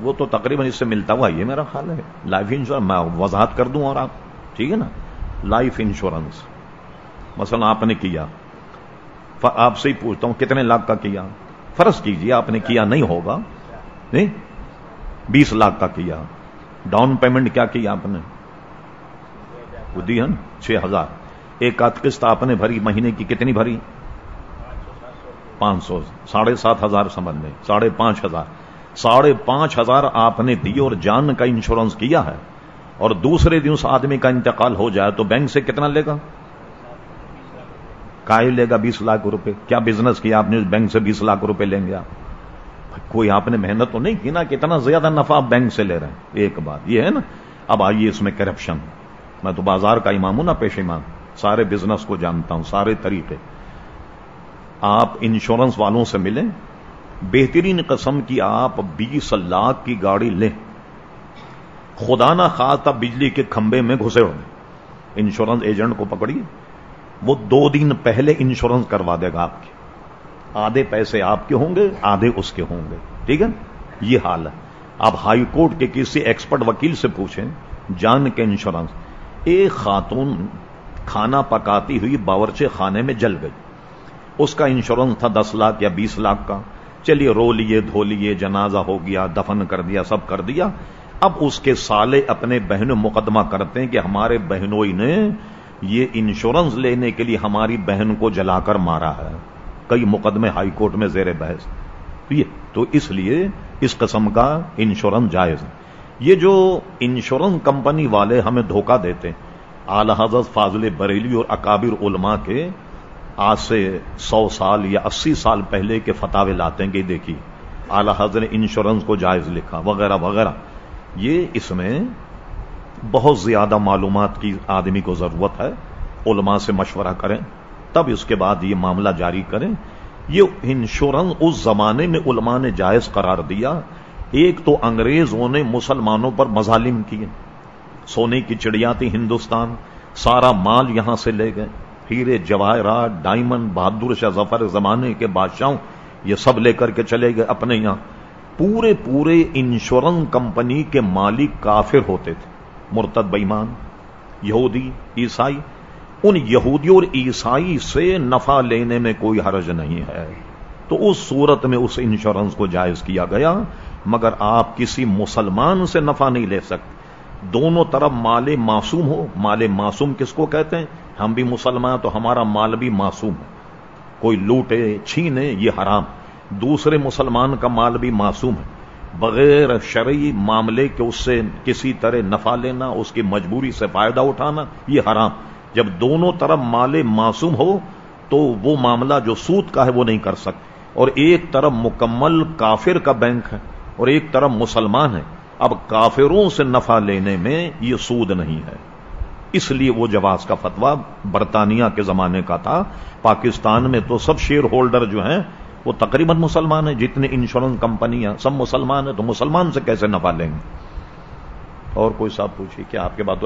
وہ تو تقریباً اس سے ملتا ہوا یہ میرا خیال ہے۔ لائف انشورنس میں وضاحت کر دوں اور آپ، ٹھیک ہے نا؟ لائف انشورنس مثلا آپ نے کیا۔ آپ سے ہی پوچھتا ہوں کتنے لاکھ کا کیا۔ فرض کیجیے آپ نے کیا نہیں ہوگا۔ نہیں؟ بیس لاکھ کا کیا۔ ڈاؤن پیمنٹ کیا کیا آپ نے؟ وہ دی ہے نا؟ چھ ہزار۔ ایک آدھ قسط آپ نے بھری مہینے کی کتنی بھری؟ پانچ سو۔ ساڑھے سات ہزار سمجھ لیں۔ ساڑھے پانچ ہزار۔ ساڑھے پانچ ہزار آپ نے دی اور جان کا انشورنس کیا ہے اور دوسرے دن اس آدمی کا انتقال ہو جائے تو بینک سے کتنا لے گا؟ کائی لے گا بیس لاکھ روپے۔ کیا بزنس کیا آپ نے؟ بینک سے بیس لاکھ روپے لیں گے آپ۔ کوئی آپ نے محنت تو نہیں کی نا کتنا زیادہ نفع آپ بینک سے لے رہے ہیں؟ ایک بات یہ ہے نا۔ اب آئیے اس میں کرپشن میں تو بازار کا امام ہوں نا، پیش امام۔ سارے بزنس کو جانتا ہوں، سارے طریقے۔ آپ انشورنس والوں سے ملیں۔ بہترین قسم کی آپ بیس لاکھ کی گاڑی لیں۔ خدا نہ خاص بجلی کے کھمبے میں گھسے ہو انشورنس ایجنٹ کو پکڑیے۔ وہ دو دن پہلے انشورنس کروا دے گا آپ کے آدھے پیسے آپ کے ہوں گے، آدھے اس کے ہوں گے۔ ٹھیک ہے؟ یہ حال ہے۔ آپ ہائی کورٹ کے کسی ایکسپرٹ وکیل سے پوچھیں، جان کے انشورنس۔ ایک خاتون کھانا پکاتی ہوئی باورچے خانے میں جل گئی۔ اس کا انشورنس تھا دس لاکھ یا بیس لاکھ کا۔ چلیے رو لیے، دھو لیے، جنازہ ہو گیا، دفن کر دیا، سب کر دیا۔ اب اس کے سالے اپنے بہن مقدمہ کرتے ہیں کہ ہمارے بہنوئی نے یہ انشورنس لینے کے لیے ہماری بہن کو جلا کر مارا ہے۔ کئی مقدمے ہائی کورٹ میں زیر بحث۔ یہ، تو اس لیے اس قسم کا انشورنس جائز ہے۔ یہ جو انشورنس کمپنی والے ہمیں دھوکہ دیتے ہیں، اعلی حضرت فاضل بریلی اور اکابر علماء کے آج سے سو سال یا اسی سال پہلے کے فتح لاتے ہیں کہ دیکھیے، اعلی حضرت انشورنس کو جائز لکھا، وغیرہ وغیرہ۔ یہ اس میں بہت زیادہ معلومات کی آدمی کو ضرورت ہے، علماء سے مشورہ کریں، تب اس کے بعد یہ معاملہ جاری کریں۔ یہ انشورنس اس زمانے میں علماء نے جائز قرار دیا۔ ایک تو انگریزوں نے مسلمانوں پر مظالم کیے۔ سونے کی چڑیا تھی ہندوستان، سارا مال یہاں سے لے گئے۔ ہیرے جواہرات ڈائمنڈ بہادر شاہ ظفر زمانے کے بادشاہوں، یہ سب لے کر کے چلے گئے اپنے یہاں۔ پورے پورے انشورنس کمپنی کے مالک کافر ہوتے تھے۔ مرتد بےمان یہودی، عیسائی، ان یہودی اور عیسائی سے نفع لینے میں کوئی حرج نہیں ہے۔ تو اس صورت میں اس انشورنس کو جائز کیا گیا، مگر آپ کسی مسلمان سے نفع نہیں لے سکتے۔ دونوں طرف مال معصوم ہو۔ مال معصوم کس کو کہتے ہیں؟ ہم بھی مسلمان تو ہمارا مال بھی معصوم ہو کوئی لوٹے، چھینے، یہ حرام۔ دوسرے مسلمان کا مال بھی معصوم ہے۔ بغیر شرعی معاملے کے اس سے کسی طرح نفع لینا، اس کی مجبوری سے فائدہ اٹھانا، یہ حرام۔ جب دونوں طرف مال معصوم ہو، تو وہ معاملہ جو سود کا ہے، وہ نہیں کر سکتے۔ اور ایک طرف مکمل کافر کا بینک ہے، اور ایک طرف مسلمان ہے۔ اب کافروں سے نفع لینے میں یہ سود نہیں ہے۔ اس لیے وہ جواز کا فتوا برطانیہ کے زمانے کا تھا۔ پاکستان میں تو سب شیئر ہولڈر جو ہیں، وہ تقریباً مسلمان ہیں۔ جتنے انشورنس کمپنیاں سب مسلمان ہیں، تو مسلمان سے کیسے نفع لیں گے؟ اور کوئی صاحب پوچھیے کہ آپ کے بات